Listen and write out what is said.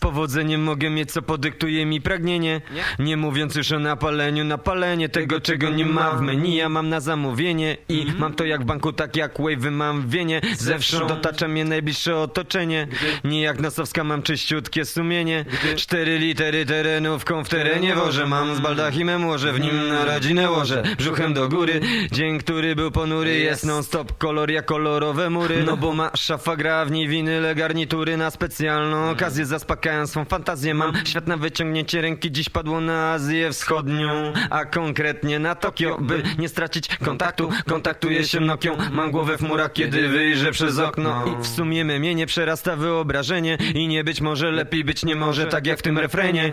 powodzeniem mogę mieć co podyktuje mi pragnienie. Nie? Mówiąc już o napaleniu, napalenie tego czego nie ma w menu. Ja mam na zamówienie i mam to jak w banku, tak jak wave'y mam wienie Zewsząd otacza mnie najbliższe otoczenie. Nie jak nosowska mam czyściutkie sumienie. Cztery litery terenówką w terenie wożę. Mam z baldachimem łożę, w nim na rodzinę łożę. Brzuchem do góry, dzień który był ponury Jest. non stop kolor jak kolorowe mury. No. Bo ma szafa gra w niej winyle garnitury Na specjalną okazję zaspokajam swą fantazję Mam. Świat na wyciągnięcie ręki Dziś padło na Azję Wschodnią A konkretnie na Tokio. By nie stracić kontaktu Kontaktuję się Nokią. Mam głowę w murach kiedy wyjrzę przez okno. I w sumie mnie nie przerasta wyobrażenie. I nie być może lepiej być nie może Tak jak w tym refrenie